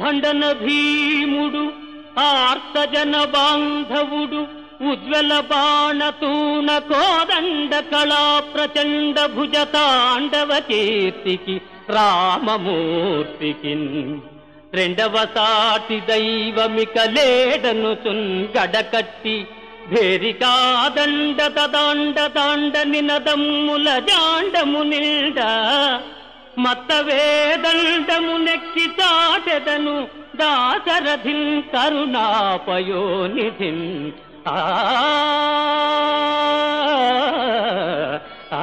భండన భీముడు ఆర్తజన బాంధవుడు ఉజ్వల బాణతూన కోదండ కళా ప్రచండ భుజ తాండవ కీర్తికి రామమూర్తికి రెండవ సాటి దైవమిక లేడను గడకట్టి భేరికాదండ తదాండ దాండ నినదమ్ముల జాండము నిల్డ మత్త వేదండము నెక్కి చాటెదను దాశరథిన్ కరుణాపయోనిధిన్ ఆ ఆ